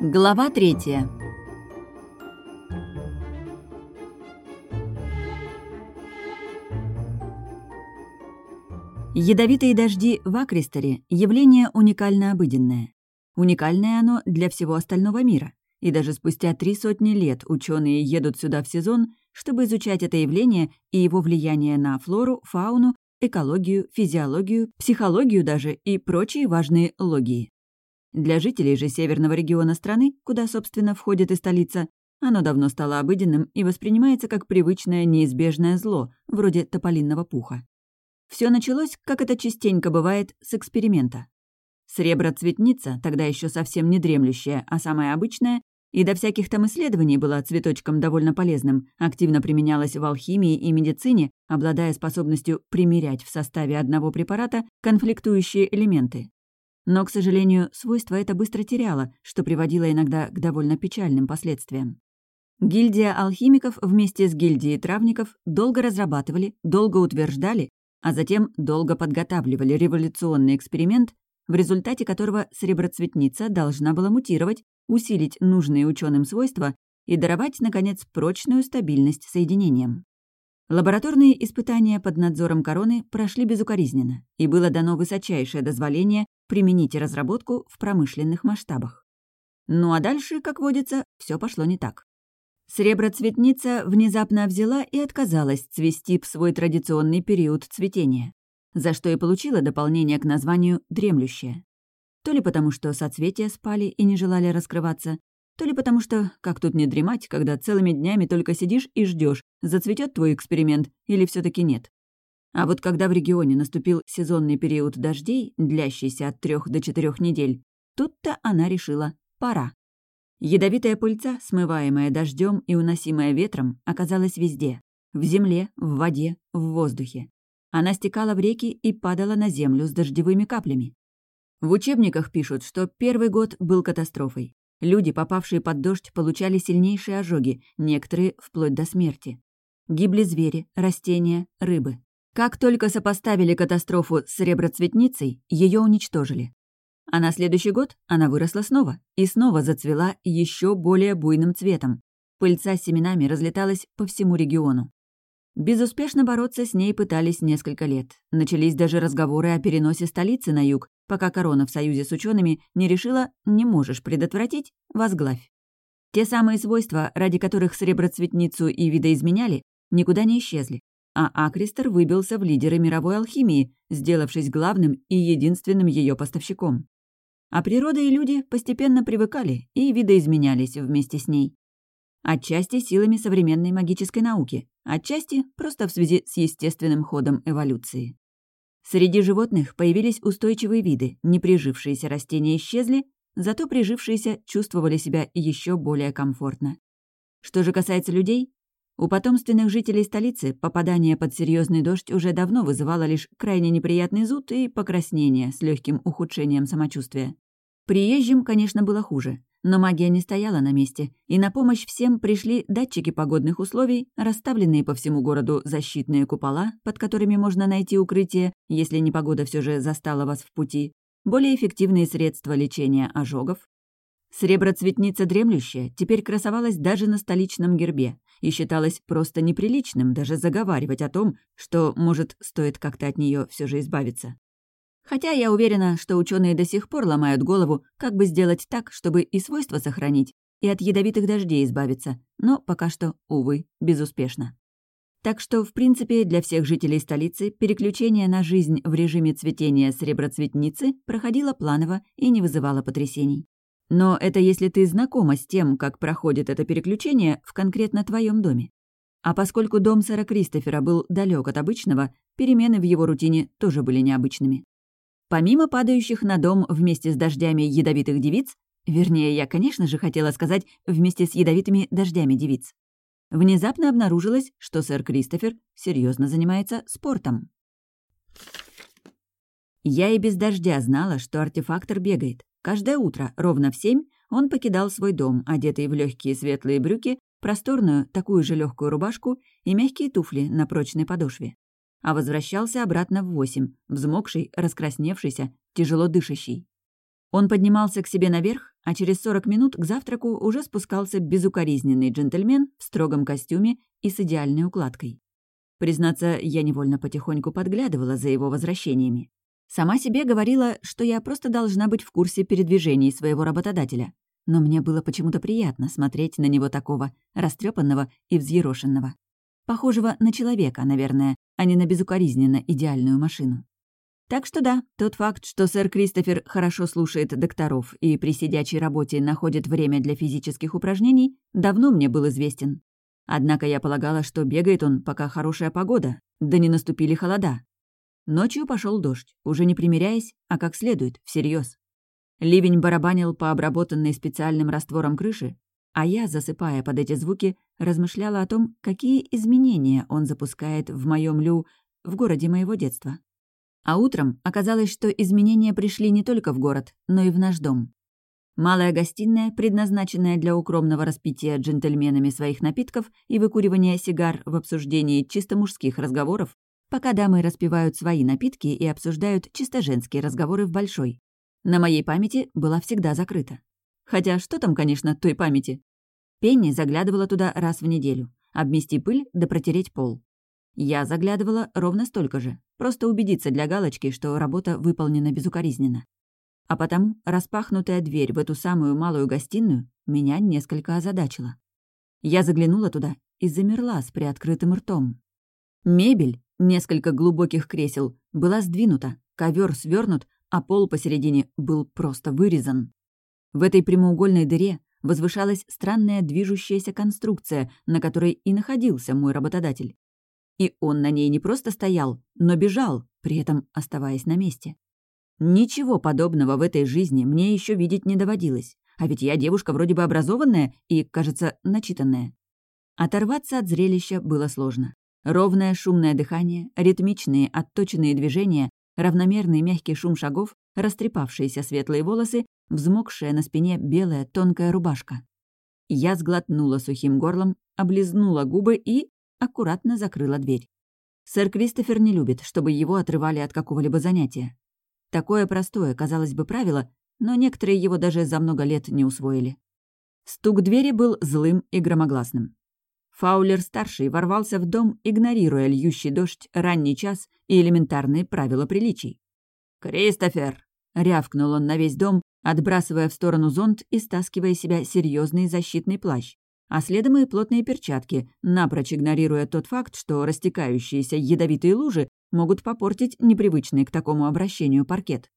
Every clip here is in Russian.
Глава третья. Ядовитые дожди в Акристере – явление уникально обыденное. Уникальное оно для всего остального мира. И даже спустя три сотни лет ученые едут сюда в сезон, чтобы изучать это явление и его влияние на флору, фауну, экологию, физиологию, психологию даже и прочие важные логии. Для жителей же северного региона страны, куда, собственно, входит и столица, оно давно стало обыденным и воспринимается как привычное неизбежное зло, вроде тополинного пуха. Все началось, как это частенько бывает, с эксперимента. Среброцветница, тогда еще совсем не дремлющая, а самая обычная, и до всяких там исследований была цветочком довольно полезным, активно применялась в алхимии и медицине, обладая способностью примерять в составе одного препарата конфликтующие элементы. Но, к сожалению, свойство это быстро теряло, что приводило иногда к довольно печальным последствиям. Гильдия алхимиков вместе с гильдией травников долго разрабатывали, долго утверждали, а затем долго подготавливали революционный эксперимент, в результате которого среброцветница должна была мутировать, усилить нужные ученым свойства и даровать, наконец, прочную стабильность соединениям. Лабораторные испытания под надзором короны прошли безукоризненно, и было дано высочайшее дозволение применить разработку в промышленных масштабах. Ну а дальше, как водится, все пошло не так. Среброцветница внезапно взяла и отказалась цвести в свой традиционный период цветения, за что и получила дополнение к названию «дремлющая». То ли потому, что соцветия спали и не желали раскрываться, то ли потому что, как тут не дремать, когда целыми днями только сидишь и ждешь, зацветет твой эксперимент или все таки нет. А вот когда в регионе наступил сезонный период дождей, длящийся от трех до четырех недель, тут-то она решила «пора». Ядовитая пыльца, смываемая дождем и уносимая ветром, оказалась везде. В земле, в воде, в воздухе. Она стекала в реки и падала на землю с дождевыми каплями. В учебниках пишут, что первый год был катастрофой. Люди, попавшие под дождь, получали сильнейшие ожоги, некоторые вплоть до смерти. Гибли звери, растения, рыбы. Как только сопоставили катастрофу с реброцветницей, ее уничтожили. А на следующий год она выросла снова и снова зацвела еще более буйным цветом. Пыльца с семенами разлеталась по всему региону. Безуспешно бороться с ней пытались несколько лет. Начались даже разговоры о переносе столицы на юг, пока корона в союзе с учеными не решила «не можешь предотвратить, возглавь». Те самые свойства, ради которых среброцветницу и видоизменяли, никуда не исчезли а Акристер выбился в лидеры мировой алхимии, сделавшись главным и единственным ее поставщиком. А природа и люди постепенно привыкали и видоизменялись вместе с ней. Отчасти силами современной магической науки, отчасти просто в связи с естественным ходом эволюции. Среди животных появились устойчивые виды, не прижившиеся растения исчезли, зато прижившиеся чувствовали себя еще более комфортно. Что же касается людей, у потомственных жителей столицы попадание под серьезный дождь уже давно вызывало лишь крайне неприятный зуд и покраснение с легким ухудшением самочувствия. Приезжим, конечно, было хуже, но магия не стояла на месте, и на помощь всем пришли датчики погодных условий, расставленные по всему городу защитные купола, под которыми можно найти укрытие, если непогода все же застала вас в пути, более эффективные средства лечения ожогов, Среброцветница дремлющая теперь красовалась даже на столичном гербе и считалась просто неприличным даже заговаривать о том, что, может, стоит как-то от нее все же избавиться. Хотя я уверена, что ученые до сих пор ломают голову, как бы сделать так, чтобы и свойства сохранить, и от ядовитых дождей избавиться, но пока что, увы, безуспешно. Так что, в принципе, для всех жителей столицы переключение на жизнь в режиме цветения среброцветницы проходило планово и не вызывало потрясений. Но это если ты знакома с тем, как проходит это переключение в конкретно твоем доме. А поскольку дом сэра Кристофера был далек от обычного, перемены в его рутине тоже были необычными. Помимо падающих на дом вместе с дождями ядовитых девиц, вернее, я, конечно же, хотела сказать вместе с ядовитыми дождями девиц, внезапно обнаружилось, что сэр Кристофер серьезно занимается спортом. Я и без дождя знала, что артефактор бегает. Каждое утро, ровно в семь, он покидал свой дом, одетый в легкие светлые брюки, просторную, такую же легкую рубашку и мягкие туфли на прочной подошве. А возвращался обратно в восемь, взмокший, раскрасневшийся, тяжело дышащий. Он поднимался к себе наверх, а через 40 минут к завтраку уже спускался безукоризненный джентльмен в строгом костюме и с идеальной укладкой. Признаться, я невольно потихоньку подглядывала за его возвращениями. Сама себе говорила, что я просто должна быть в курсе передвижений своего работодателя. Но мне было почему-то приятно смотреть на него такого, растрепанного и взъерошенного. Похожего на человека, наверное, а не на безукоризненно идеальную машину. Так что да, тот факт, что сэр Кристофер хорошо слушает докторов и при сидячей работе находит время для физических упражнений, давно мне был известен. Однако я полагала, что бегает он, пока хорошая погода, да не наступили холода. Ночью пошел дождь, уже не примиряясь, а как следует, всерьез. Ливень барабанил по обработанной специальным раствором крыши, а я, засыпая под эти звуки, размышляла о том, какие изменения он запускает в моем Лю в городе моего детства. А утром оказалось, что изменения пришли не только в город, но и в наш дом. Малая гостиная, предназначенная для укромного распития джентльменами своих напитков и выкуривания сигар в обсуждении чисто мужских разговоров, пока дамы распивают свои напитки и обсуждают чисто женские разговоры в большой. На моей памяти была всегда закрыта. Хотя что там, конечно, той памяти? Пенни заглядывала туда раз в неделю. Обмести пыль да протереть пол. Я заглядывала ровно столько же, просто убедиться для галочки, что работа выполнена безукоризненно. А потому распахнутая дверь в эту самую малую гостиную меня несколько озадачила. Я заглянула туда и замерла с приоткрытым ртом. Мебель, несколько глубоких кресел, была сдвинута, ковер свернут, а пол посередине был просто вырезан. В этой прямоугольной дыре возвышалась странная движущаяся конструкция, на которой и находился мой работодатель. И он на ней не просто стоял, но бежал, при этом оставаясь на месте. Ничего подобного в этой жизни мне еще видеть не доводилось, а ведь я девушка вроде бы образованная и, кажется, начитанная. Оторваться от зрелища было сложно. Ровное шумное дыхание, ритмичные отточенные движения, равномерный мягкий шум шагов, растрепавшиеся светлые волосы, взмокшая на спине белая тонкая рубашка. Я сглотнула сухим горлом, облизнула губы и аккуратно закрыла дверь. Сэр Кристофер не любит, чтобы его отрывали от какого-либо занятия. Такое простое, казалось бы, правило, но некоторые его даже за много лет не усвоили. Стук двери был злым и громогласным. Фаулер-старший ворвался в дом, игнорируя льющий дождь, ранний час и элементарные правила приличий. «Кристофер!» — рявкнул он на весь дом, отбрасывая в сторону зонт и стаскивая себя серьезный защитный плащ а следом и плотные перчатки, напрочь игнорируя тот факт, что растекающиеся ядовитые лужи могут попортить непривычный к такому обращению паркет.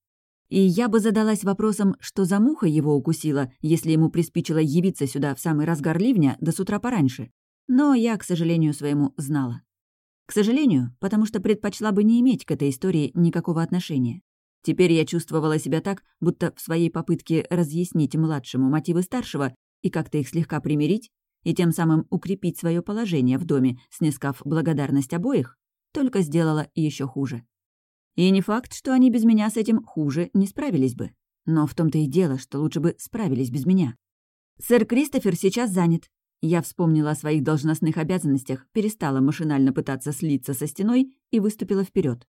И я бы задалась вопросом, что за муха его укусила, если ему приспичило явиться сюда в самый разгар ливня, да с утра пораньше. Но я, к сожалению своему, знала. К сожалению, потому что предпочла бы не иметь к этой истории никакого отношения. Теперь я чувствовала себя так, будто в своей попытке разъяснить младшему мотивы старшего и как-то их слегка примирить, и тем самым укрепить свое положение в доме, снискав благодарность обоих, только сделала еще хуже. И не факт, что они без меня с этим хуже не справились бы. Но в том-то и дело, что лучше бы справились без меня. «Сэр Кристофер сейчас занят». Я вспомнила о своих должностных обязанностях, перестала машинально пытаться слиться со стеной и выступила вперед.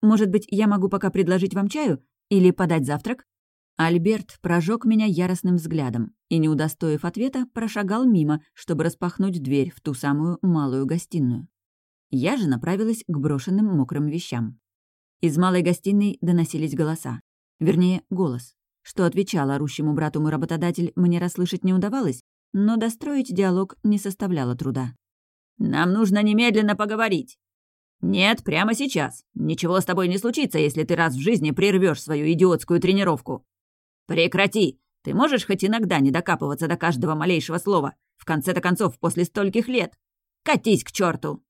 «Может быть, я могу пока предложить вам чаю? Или подать завтрак?» Альберт прожег меня яростным взглядом и, не удостоив ответа, прошагал мимо, чтобы распахнуть дверь в ту самую малую гостиную. Я же направилась к брошенным мокрым вещам. Из малой гостиной доносились голоса. Вернее, голос. Что отвечал орущему брату мой работодатель, мне расслышать не удавалось, но достроить диалог не составляло труда. «Нам нужно немедленно поговорить!» «Нет, прямо сейчас. Ничего с тобой не случится, если ты раз в жизни прервешь свою идиотскую тренировку. «Прекрати! Ты можешь хоть иногда не докапываться до каждого малейшего слова? В конце-то концов, после стольких лет! Катись к черту!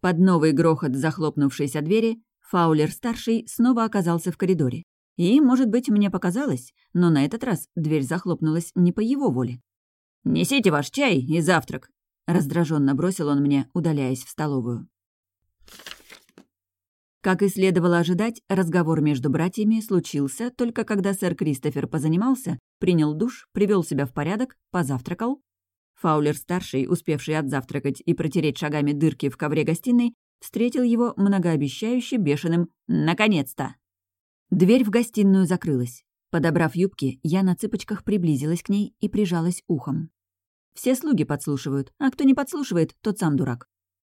Под новый грохот захлопнувшейся двери Фаулер-старший снова оказался в коридоре. И, может быть, мне показалось, но на этот раз дверь захлопнулась не по его воле. «Несите ваш чай и завтрак», — раздраженно бросил он мне, удаляясь в столовую. Как и следовало ожидать, разговор между братьями случился только когда сэр Кристофер позанимался, принял душ, привел себя в порядок, позавтракал. Фаулер-старший, успевший отзавтракать и протереть шагами дырки в ковре гостиной, встретил его многообещающе бешеным «наконец-то». Дверь в гостиную закрылась. Подобрав юбки, я на цыпочках приблизилась к ней и прижалась ухом. Все слуги подслушивают, а кто не подслушивает, тот сам дурак.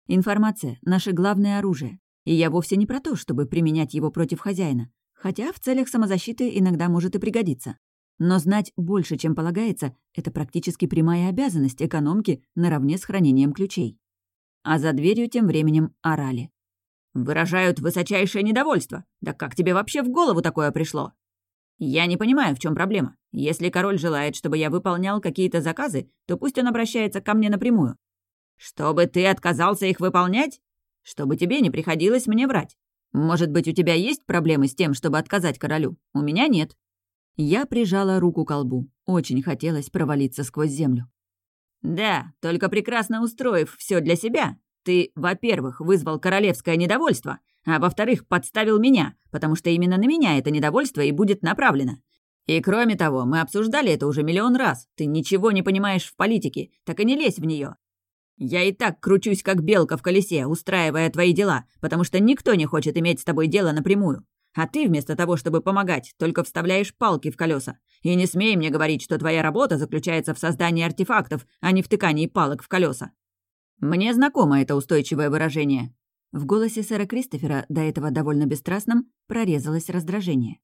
Информация — наше главное оружие, и я вовсе не про то, чтобы применять его против хозяина, хотя в целях самозащиты иногда может и пригодиться. Но знать больше, чем полагается, это практически прямая обязанность экономки наравне с хранением ключей. А за дверью тем временем орали. «Выражают высочайшее недовольство. Да как тебе вообще в голову такое пришло?» «Я не понимаю, в чем проблема. Если король желает, чтобы я выполнял какие-то заказы, то пусть он обращается ко мне напрямую. Чтобы ты отказался их выполнять? Чтобы тебе не приходилось мне врать. Может быть, у тебя есть проблемы с тем, чтобы отказать королю? У меня нет». Я прижала руку к колбу. Очень хотелось провалиться сквозь землю. «Да, только прекрасно устроив все для себя, ты, во-первых, вызвал королевское недовольство, а во-вторых, подставил меня, потому что именно на меня это недовольство и будет направлено. И кроме того, мы обсуждали это уже миллион раз. Ты ничего не понимаешь в политике, так и не лезь в нее. Я и так кручусь, как белка в колесе, устраивая твои дела, потому что никто не хочет иметь с тобой дело напрямую. А ты вместо того, чтобы помогать, только вставляешь палки в колеса. И не смей мне говорить, что твоя работа заключается в создании артефактов, а не в тыкании палок в колеса. Мне знакомо это устойчивое выражение. В голосе сэра Кристофера, до этого довольно бесстрастном, прорезалось раздражение.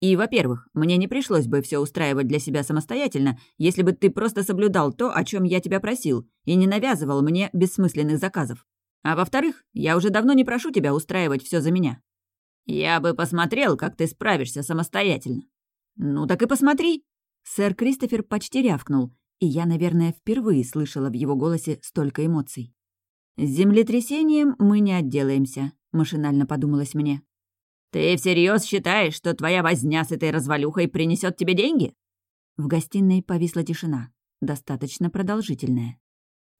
И, во-первых, мне не пришлось бы все устраивать для себя самостоятельно, если бы ты просто соблюдал то, о чем я тебя просил, и не навязывал мне бессмысленных заказов. А во-вторых, я уже давно не прошу тебя устраивать все за меня. «Я бы посмотрел, как ты справишься самостоятельно». «Ну так и посмотри». Сэр Кристофер почти рявкнул, и я, наверное, впервые слышала в его голосе столько эмоций. «С землетрясением мы не отделаемся», — машинально подумалось мне. «Ты всерьез считаешь, что твоя возня с этой развалюхой принесет тебе деньги?» В гостиной повисла тишина, достаточно продолжительная.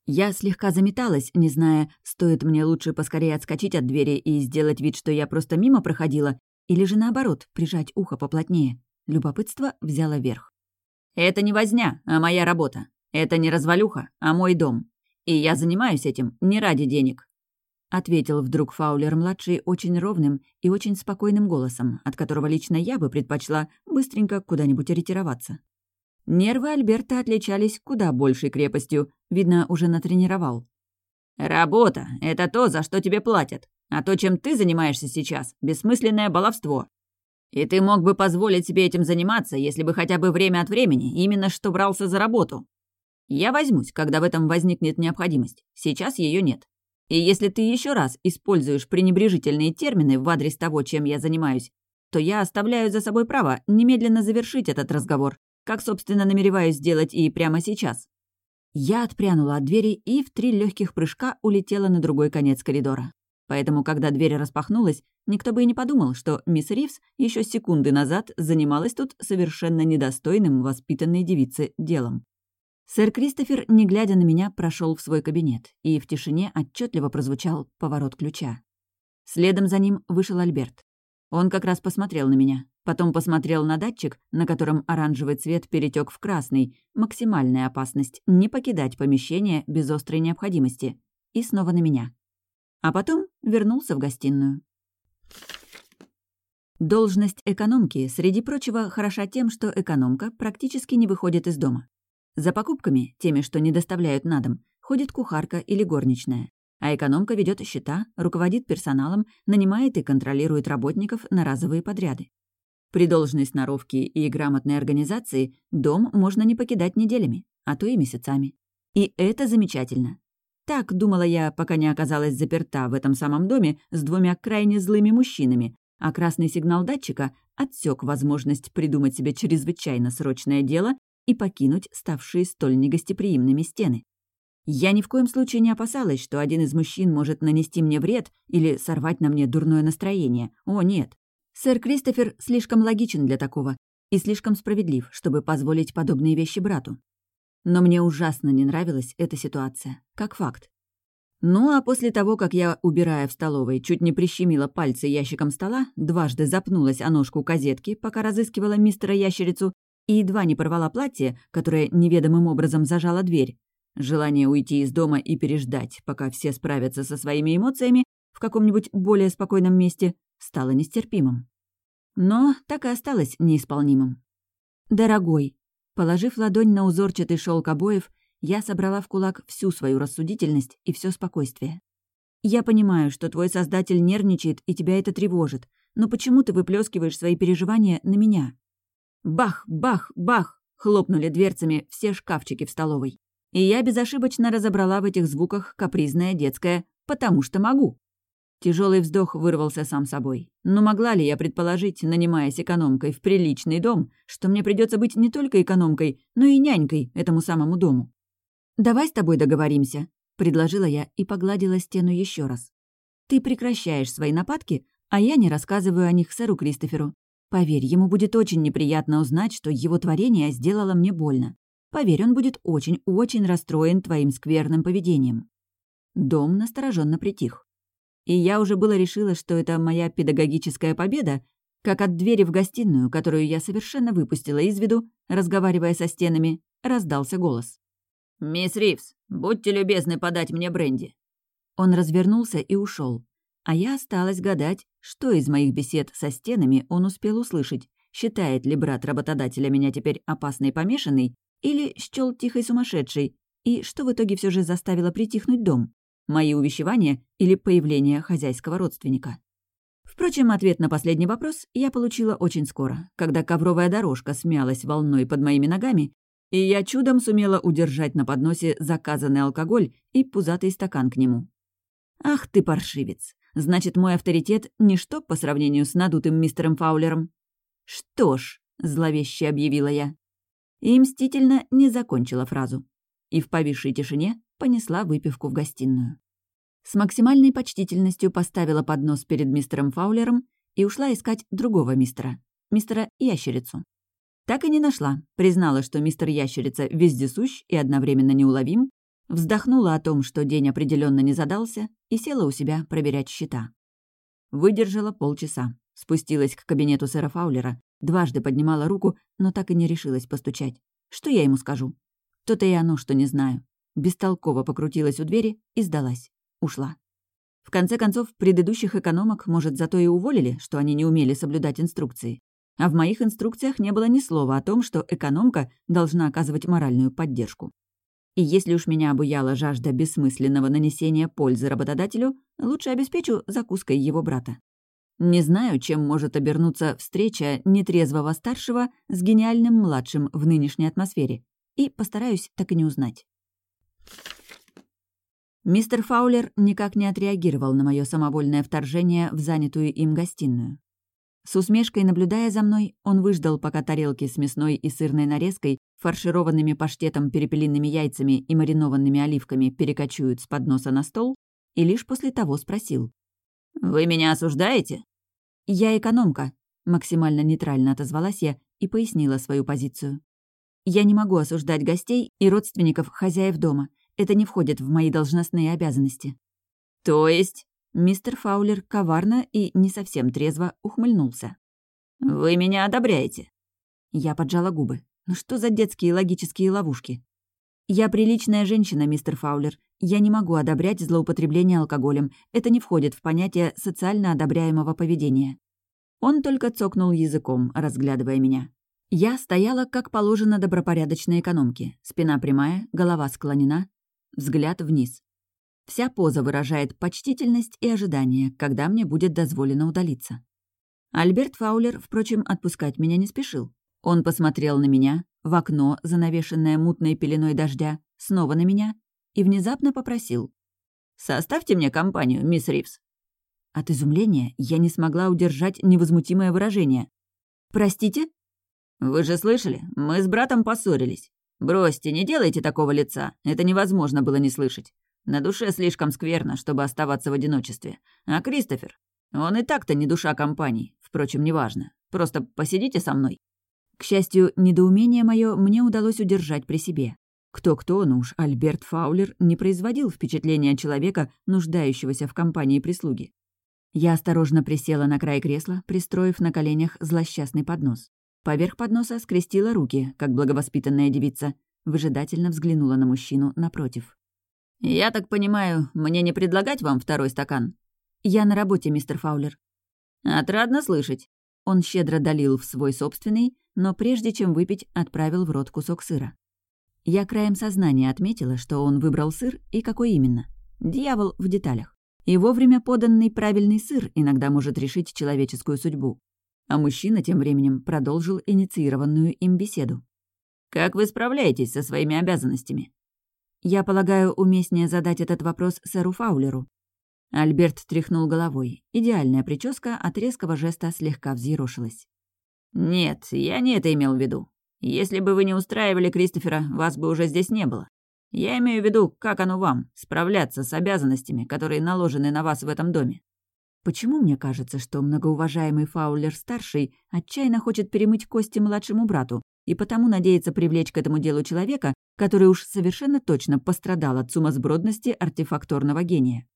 Я слегка заметалась, не зная, стоит мне лучше поскорее отскочить от двери и сделать вид, что я просто мимо проходила, или же наоборот, прижать ухо поплотнее. Любопытство взяло верх. «Это не возня, а моя работа. Это не развалюха, а мой дом. И я занимаюсь этим не ради денег», — ответил вдруг Фаулер-младший очень ровным и очень спокойным голосом, от которого лично я бы предпочла быстренько куда-нибудь ретироваться. Нервы Альберта отличались куда большей крепостью, видно, уже натренировал. «Работа — это то, за что тебе платят, а то, чем ты занимаешься сейчас, — бессмысленное баловство. И ты мог бы позволить себе этим заниматься, если бы хотя бы время от времени именно что брался за работу. Я возьмусь, когда в этом возникнет необходимость. Сейчас ее нет. И если ты еще раз используешь пренебрежительные термины в адрес того, чем я занимаюсь, то я оставляю за собой право немедленно завершить этот разговор как, собственно, намереваюсь сделать и прямо сейчас. Я отпрянула от двери и в три легких прыжка улетела на другой конец коридора. Поэтому, когда дверь распахнулась, никто бы и не подумал, что мисс Ривз еще секунды назад занималась тут совершенно недостойным воспитанной девицы делом. Сэр Кристофер, не глядя на меня, прошел в свой кабинет, и в тишине отчетливо прозвучал поворот ключа. Следом за ним вышел Альберт. Он как раз посмотрел на меня, Потом посмотрел на датчик, на котором оранжевый цвет перетек в красный. Максимальная опасность — не покидать помещение без острой необходимости. И снова на меня. А потом вернулся в гостиную. Должность экономки, среди прочего, хороша тем, что экономка практически не выходит из дома. За покупками, теми, что не доставляют на дом, ходит кухарка или горничная. А экономка ведет счета, руководит персоналом, нанимает и контролирует работников на разовые подряды. При должной сноровке и грамотной организации дом можно не покидать неделями, а то и месяцами. И это замечательно. Так думала я, пока не оказалась заперта в этом самом доме с двумя крайне злыми мужчинами, а красный сигнал датчика отсек возможность придумать себе чрезвычайно срочное дело и покинуть ставшие столь негостеприимными стены. Я ни в коем случае не опасалась, что один из мужчин может нанести мне вред или сорвать на мне дурное настроение. О, нет. Сэр Кристофер слишком логичен для такого и слишком справедлив, чтобы позволить подобные вещи брату. Но мне ужасно не нравилась эта ситуация, как факт. Ну а после того, как я, убирая в столовой, чуть не прищемила пальцы ящиком стола, дважды запнулась о ножку козетки, пока разыскивала мистера Ящерицу, и едва не порвала платье, которое неведомым образом зажало дверь, желание уйти из дома и переждать, пока все справятся со своими эмоциями в каком-нибудь более спокойном месте, стало нестерпимым. Но так и осталось неисполнимым. «Дорогой», положив ладонь на узорчатый шелк обоев, я собрала в кулак всю свою рассудительность и все спокойствие. «Я понимаю, что твой создатель нервничает и тебя это тревожит, но почему ты выплескиваешь свои переживания на меня?» Бах, бах, бах! Хлопнули дверцами все шкафчики в столовой. И я безошибочно разобрала в этих звуках капризное детское «потому что могу». Тяжелый вздох вырвался сам собой. Но могла ли я предположить, нанимаясь экономкой в приличный дом, что мне придется быть не только экономкой, но и нянькой этому самому дому? «Давай с тобой договоримся», — предложила я и погладила стену еще раз. «Ты прекращаешь свои нападки, а я не рассказываю о них сэру Кристоферу. Поверь, ему будет очень неприятно узнать, что его творение сделало мне больно. Поверь, он будет очень-очень расстроен твоим скверным поведением». Дом настороженно притих. И я уже было решила, что это моя педагогическая победа, как от двери в гостиную, которую я совершенно выпустила из виду, разговаривая со стенами, раздался голос. «Мисс Ривз, будьте любезны подать мне бренди». Он развернулся и ушел, а я осталась гадать, что из моих бесед со стенами он успел услышать, считает ли брат работодателя меня теперь опасной помешанной или счёл тихой сумасшедшей, и что в итоге все же заставило притихнуть дом. Мои увещевания или появление хозяйского родственника. Впрочем, ответ на последний вопрос я получила очень скоро, когда ковровая дорожка смялась волной под моими ногами, и я чудом сумела удержать на подносе заказанный алкоголь и пузатый стакан к нему. «Ах ты, паршивец! Значит, мой авторитет — ничто по сравнению с надутым мистером Фаулером?» «Что ж», — зловеще объявила я. И мстительно не закончила фразу. И в повисшей тишине понесла выпивку в гостиную. С максимальной почтительностью поставила поднос перед мистером Фаулером и ушла искать другого мистера, мистера Ящерицу. Так и не нашла, признала, что мистер Ящерица вездесущ и одновременно неуловим, вздохнула о том, что день определенно не задался, и села у себя проверять счета. Выдержала полчаса, спустилась к кабинету сэра Фаулера, дважды поднимала руку, но так и не решилась постучать. Что я ему скажу? То-то и оно, что не знаю бестолково покрутилась у двери и сдалась. Ушла. В конце концов, предыдущих экономок, может, зато и уволили, что они не умели соблюдать инструкции. А в моих инструкциях не было ни слова о том, что экономка должна оказывать моральную поддержку. И если уж меня обуяла жажда бессмысленного нанесения пользы работодателю, лучше обеспечу закуской его брата. Не знаю, чем может обернуться встреча нетрезвого старшего с гениальным младшим в нынешней атмосфере, и постараюсь так и не узнать. Мистер Фаулер никак не отреагировал на мое самовольное вторжение в занятую им гостиную. С усмешкой наблюдая за мной, он выждал, пока тарелки с мясной и сырной нарезкой, фаршированными паштетом, перепелиными яйцами и маринованными оливками перекочуют с подноса на стол, и лишь после того спросил. «Вы меня осуждаете?» «Я экономка», — максимально нейтрально отозвалась я и пояснила свою позицию. «Я не могу осуждать гостей и родственников хозяев дома. Это не входит в мои должностные обязанности». «То есть?» Мистер Фаулер коварно и не совсем трезво ухмыльнулся. «Вы меня одобряете?» Я поджала губы. Ну что за детские логические ловушки? «Я приличная женщина, мистер Фаулер. Я не могу одобрять злоупотребление алкоголем. Это не входит в понятие социально одобряемого поведения». Он только цокнул языком, разглядывая меня. Я стояла, как положено добропорядочной экономке. Спина прямая, голова склонена, взгляд вниз. Вся поза выражает почтительность и ожидание, когда мне будет дозволено удалиться. Альберт Фаулер, впрочем, отпускать меня не спешил. Он посмотрел на меня, в окно, занавешенное мутной пеленой дождя, снова на меня и внезапно попросил. «Составьте мне компанию, мисс Ривз». От изумления я не смогла удержать невозмутимое выражение. «Простите?» «Вы же слышали? Мы с братом поссорились. «Бросьте, не делайте такого лица. Это невозможно было не слышать. На душе слишком скверно, чтобы оставаться в одиночестве. А Кристофер? Он и так-то не душа компании. Впрочем, неважно. Просто посидите со мной». К счастью, недоумение мое мне удалось удержать при себе. Кто-кто, но уж Альберт Фаулер не производил впечатления человека, нуждающегося в компании прислуги. Я осторожно присела на край кресла, пристроив на коленях злосчастный поднос. Поверх подноса скрестила руки, как благовоспитанная девица, выжидательно взглянула на мужчину напротив. «Я так понимаю, мне не предлагать вам второй стакан?» «Я на работе, мистер Фаулер». «Отрадно слышать». он щедро долил в свой собственный, но прежде чем выпить, отправил в рот кусок сыра. Я краем сознания отметила, что он выбрал сыр и какой именно. Дьявол в деталях. И вовремя поданный правильный сыр иногда может решить человеческую судьбу. А мужчина тем временем продолжил инициированную им беседу. «Как вы справляетесь со своими обязанностями?» «Я полагаю, уместнее задать этот вопрос сэру Фаулеру». Альберт тряхнул головой. Идеальная прическа от резкого жеста слегка взъерошилась. «Нет, я не это имел в виду. Если бы вы не устраивали Кристофера, вас бы уже здесь не было. Я имею в виду, как оно вам, справляться с обязанностями, которые наложены на вас в этом доме. Почему мне кажется, что многоуважаемый Фаулер-старший отчаянно хочет перемыть кости младшему брату и потому надеется привлечь к этому делу человека, который уж совершенно точно пострадал от сумасбродности артефакторного гения?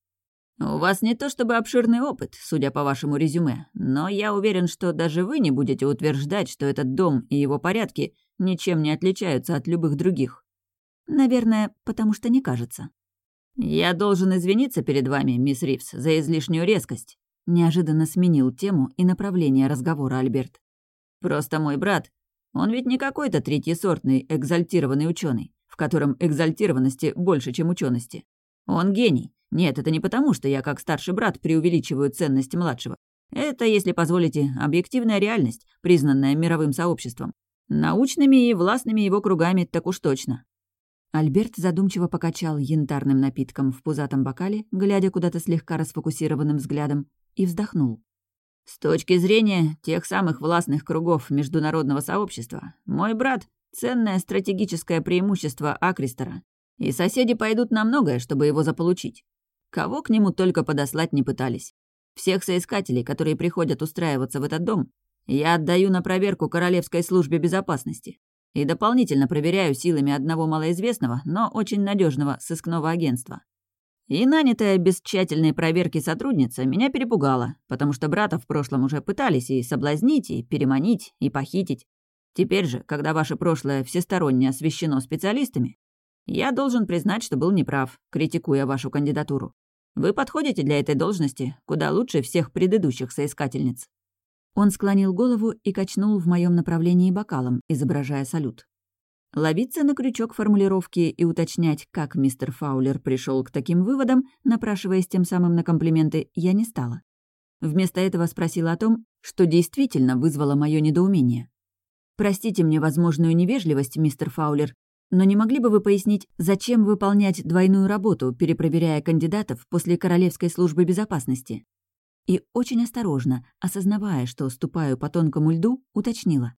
«У вас не то чтобы обширный опыт, судя по вашему резюме, но я уверен, что даже вы не будете утверждать, что этот дом и его порядки ничем не отличаются от любых других. Наверное, потому что не кажется. «Я должен извиниться перед вами, мисс Ривз, за излишнюю резкость», неожиданно сменил тему и направление разговора Альберт. «Просто мой брат, он ведь не какой-то третьесортный экзальтированный ученый, в котором экзальтированности больше, чем учености. Он гений, нет, это не потому, что я как старший брат преувеличиваю ценность младшего. Это, если позволите, объективная реальность, признанная мировым сообществом. Научными и властными его кругами так уж точно. Альберт задумчиво покачал янтарным напитком в пузатом бокале, глядя куда-то слегка расфокусированным взглядом, и вздохнул. «С точки зрения тех самых властных кругов международного сообщества, мой брат — ценное стратегическое преимущество Акристера, и соседи пойдут на многое, чтобы его заполучить. Кого к нему только подослать не пытались. Всех соискателей, которые приходят устраиваться в этот дом, я отдаю на проверку Королевской службе безопасности и дополнительно проверяю силами одного малоизвестного, но очень надежного сыскного агентства. И нанятая без тщательной проверки сотрудница меня перепугала, потому что брата в прошлом уже пытались и соблазнить, и переманить, и похитить. Теперь же, когда ваше прошлое всесторонне освещено специалистами, я должен признать, что был неправ, критикуя вашу кандидатуру. Вы подходите для этой должности куда лучше всех предыдущих соискательниц». Он склонил голову и качнул в моем направлении бокалом, изображая салют. Ловиться на крючок формулировки и уточнять, как мистер Фаулер пришел к таким выводам, напрашиваясь тем самым на комплименты, я не стала. Вместо этого спросила о том, что действительно вызвало мое недоумение. «Простите мне возможную невежливость, мистер Фаулер, но не могли бы вы пояснить, зачем выполнять двойную работу, перепроверяя кандидатов после Королевской службы безопасности? И очень осторожно, осознавая, что ступаю по тонкому льду, уточнила.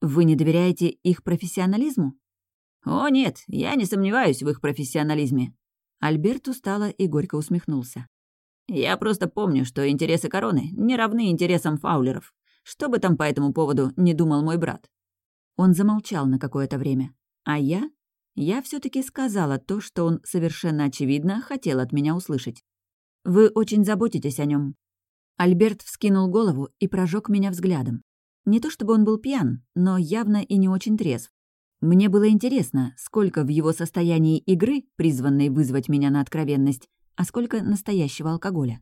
Вы не доверяете их профессионализму? О, нет, я не сомневаюсь в их профессионализме. Альберт устало и горько усмехнулся. Я просто помню, что интересы короны не равны интересам фаулеров. Что бы там по этому поводу не думал мой брат. Он замолчал на какое-то время. А я? Я все таки сказала то, что он совершенно очевидно хотел от меня услышать. «Вы очень заботитесь о нем. Альберт вскинул голову и прожег меня взглядом. Не то чтобы он был пьян, но явно и не очень трезв. Мне было интересно, сколько в его состоянии игры, призванной вызвать меня на откровенность, а сколько настоящего алкоголя.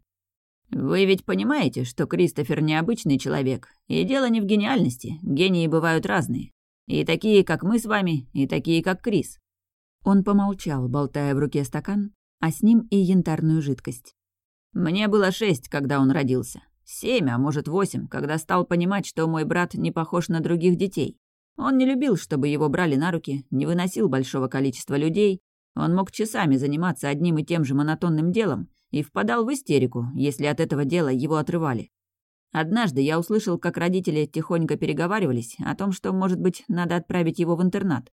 «Вы ведь понимаете, что Кристофер необычный человек, и дело не в гениальности, гении бывают разные. И такие, как мы с вами, и такие, как Крис». Он помолчал, болтая в руке стакан, а с ним и янтарную жидкость. «Мне было шесть, когда он родился. Семь, а может восемь, когда стал понимать, что мой брат не похож на других детей. Он не любил, чтобы его брали на руки, не выносил большого количества людей. Он мог часами заниматься одним и тем же монотонным делом и впадал в истерику, если от этого дела его отрывали. Однажды я услышал, как родители тихонько переговаривались о том, что, может быть, надо отправить его в интернат.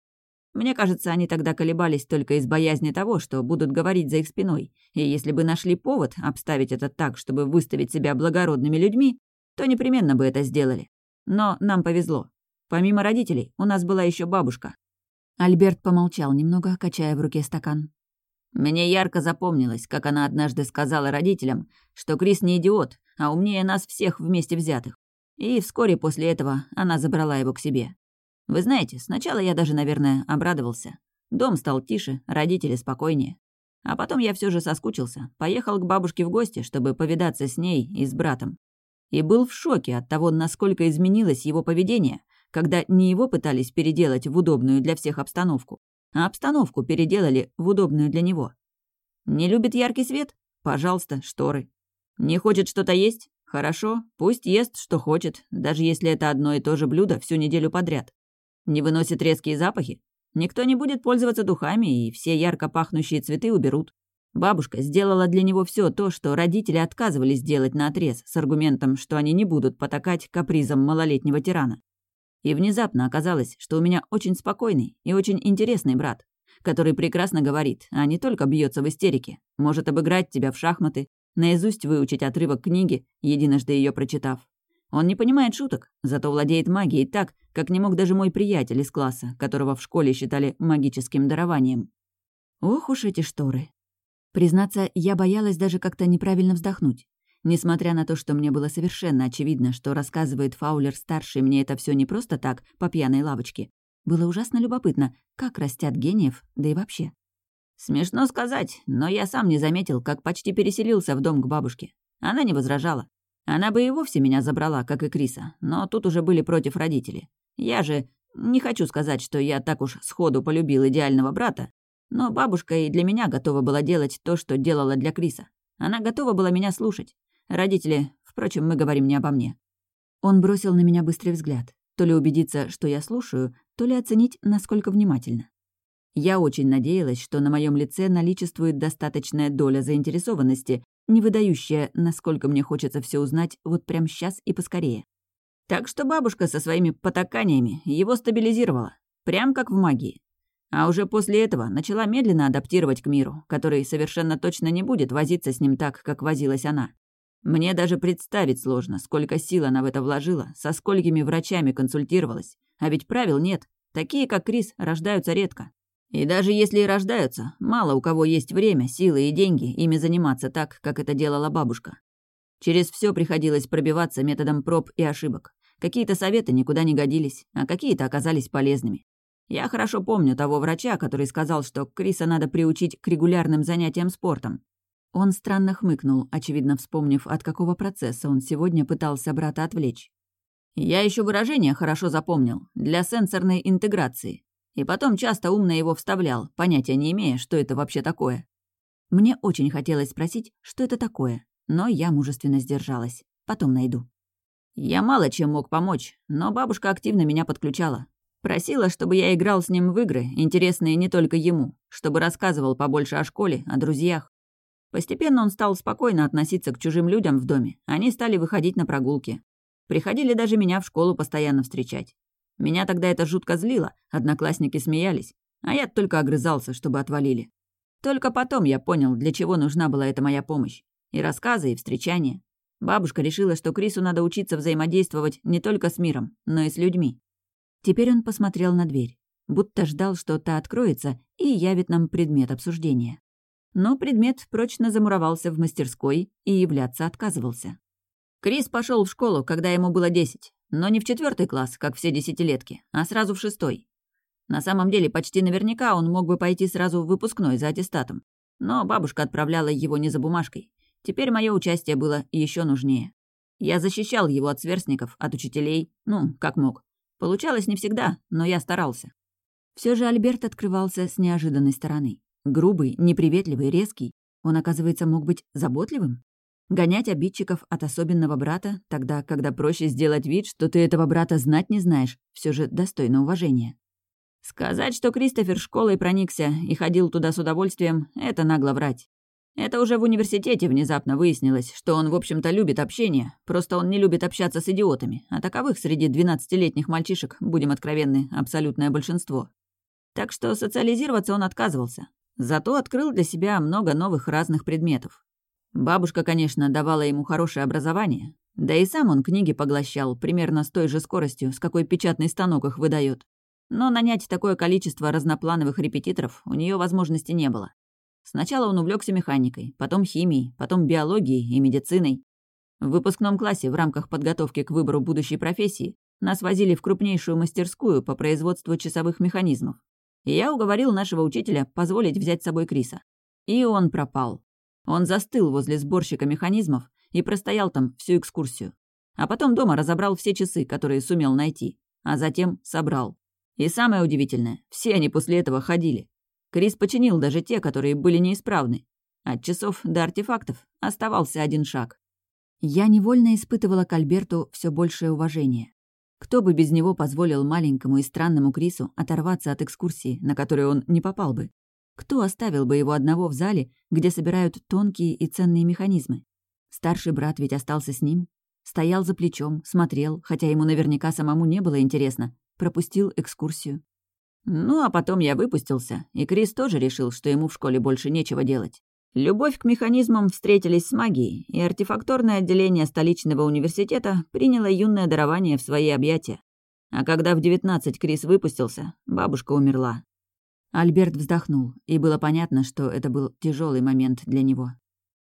Мне кажется, они тогда колебались только из боязни того, что будут говорить за их спиной, и если бы нашли повод обставить это так, чтобы выставить себя благородными людьми, то непременно бы это сделали. Но нам повезло. Помимо родителей, у нас была еще бабушка. Альберт помолчал немного, качая в руке стакан. Мне ярко запомнилось, как она однажды сказала родителям, что Крис не идиот, а умнее нас всех вместе взятых. И вскоре после этого она забрала его к себе. Вы знаете, сначала я даже, наверное, обрадовался. Дом стал тише, родители спокойнее. А потом я все же соскучился, поехал к бабушке в гости, чтобы повидаться с ней и с братом. И был в шоке от того, насколько изменилось его поведение, когда не его пытались переделать в удобную для всех обстановку, а обстановку переделали в удобную для него. Не любит яркий свет? Пожалуйста, шторы. Не хочет что-то есть? Хорошо, пусть ест, что хочет, даже если это одно и то же блюдо всю неделю подряд. Не выносит резкие запахи? Никто не будет пользоваться духами, и все ярко пахнущие цветы уберут. Бабушка сделала для него все то, что родители отказывались делать на отрез с аргументом, что они не будут потакать капризам малолетнего тирана. И внезапно оказалось, что у меня очень спокойный и очень интересный брат, который прекрасно говорит, а не только бьется в истерике, может обыграть тебя в шахматы, наизусть выучить отрывок книги, единожды ее прочитав. Он не понимает шуток, зато владеет магией так, как не мог даже мой приятель из класса, которого в школе считали магическим дарованием. Ох уж эти шторы. Признаться, я боялась даже как-то неправильно вздохнуть. Несмотря на то, что мне было совершенно очевидно, что рассказывает Фаулер-старший мне это все не просто так, по пьяной лавочке, было ужасно любопытно, как растят гениев, да и вообще. Смешно сказать, но я сам не заметил, как почти переселился в дом к бабушке. Она не возражала. Она бы и вовсе меня забрала, как и Криса, но тут уже были против родители. Я же... Не хочу сказать, что я так уж сходу полюбил идеального брата, но бабушка и для меня готова была делать то, что делала для Криса. Она готова была меня слушать. Родители... Впрочем, мы говорим не обо мне. Он бросил на меня быстрый взгляд. То ли убедиться, что я слушаю, то ли оценить, насколько внимательно. Я очень надеялась, что на моем лице наличествует достаточная доля заинтересованности, не выдающая, насколько мне хочется все узнать вот прямо сейчас и поскорее. Так что бабушка со своими потаканиями его стабилизировала, прям как в магии. А уже после этого начала медленно адаптировать к миру, который совершенно точно не будет возиться с ним так, как возилась она. Мне даже представить сложно, сколько сил она в это вложила, со сколькими врачами консультировалась. А ведь правил нет. Такие, как Крис, рождаются редко. И даже если и рождаются, мало у кого есть время, силы и деньги ими заниматься так, как это делала бабушка. Через все приходилось пробиваться методом проб и ошибок. Какие-то советы никуда не годились, а какие-то оказались полезными. Я хорошо помню того врача, который сказал, что Криса надо приучить к регулярным занятиям спортом. Он странно хмыкнул, очевидно вспомнив, от какого процесса он сегодня пытался брата отвлечь. Я еще выражение хорошо запомнил, для сенсорной интеграции. И потом часто умно его вставлял, понятия не имея, что это вообще такое. Мне очень хотелось спросить, что это такое, но я мужественно сдержалась. Потом найду. Я мало чем мог помочь, но бабушка активно меня подключала. Просила, чтобы я играл с ним в игры, интересные не только ему, чтобы рассказывал побольше о школе, о друзьях. Постепенно он стал спокойно относиться к чужим людям в доме. Они стали выходить на прогулки. Приходили даже меня в школу постоянно встречать. Меня тогда это жутко злило, одноклассники смеялись, а я только огрызался, чтобы отвалили. Только потом я понял, для чего нужна была эта моя помощь. И рассказы, и встречания. Бабушка решила, что Крису надо учиться взаимодействовать не только с миром, но и с людьми. Теперь он посмотрел на дверь, будто ждал, что та откроется и явит нам предмет обсуждения. Но предмет прочно замуровался в мастерской и являться отказывался. Крис пошел в школу, когда ему было десять. Но не в четвертый класс, как все десятилетки, а сразу в шестой. На самом деле, почти наверняка он мог бы пойти сразу в выпускной за аттестатом. Но бабушка отправляла его не за бумажкой. Теперь мое участие было еще нужнее. Я защищал его от сверстников, от учителей, ну, как мог. Получалось не всегда, но я старался. Все же Альберт открывался с неожиданной стороны. Грубый, неприветливый, резкий. Он, оказывается, мог быть заботливым? Гонять обидчиков от особенного брата, тогда, когда проще сделать вид, что ты этого брата знать не знаешь, все же достойно уважения. Сказать, что Кристофер школой проникся и ходил туда с удовольствием, это нагло врать. Это уже в университете внезапно выяснилось, что он, в общем-то, любит общение, просто он не любит общаться с идиотами, а таковых среди 12-летних мальчишек, будем откровенны, абсолютное большинство. Так что социализироваться он отказывался. Зато открыл для себя много новых разных предметов. Бабушка, конечно, давала ему хорошее образование, да и сам он книги поглощал примерно с той же скоростью, с какой печатный станок их выдает. Но нанять такое количество разноплановых репетиторов у нее возможности не было. Сначала он увлекся механикой, потом химией, потом биологией и медициной. В выпускном классе в рамках подготовки к выбору будущей профессии нас возили в крупнейшую мастерскую по производству часовых механизмов. И я уговорил нашего учителя позволить взять с собой Криса. И он пропал. Он застыл возле сборщика механизмов и простоял там всю экскурсию. А потом дома разобрал все часы, которые сумел найти. А затем собрал. И самое удивительное, все они после этого ходили. Крис починил даже те, которые были неисправны. От часов до артефактов оставался один шаг. Я невольно испытывала к Альберту все большее уважение. Кто бы без него позволил маленькому и странному Крису оторваться от экскурсии, на которую он не попал бы? Кто оставил бы его одного в зале, где собирают тонкие и ценные механизмы? Старший брат ведь остался с ним. Стоял за плечом, смотрел, хотя ему наверняка самому не было интересно. Пропустил экскурсию. Ну, а потом я выпустился, и Крис тоже решил, что ему в школе больше нечего делать. Любовь к механизмам встретились с магией, и артефакторное отделение столичного университета приняло юное дарование в свои объятия. А когда в 19 Крис выпустился, бабушка умерла. Альберт вздохнул, и было понятно, что это был тяжелый момент для него.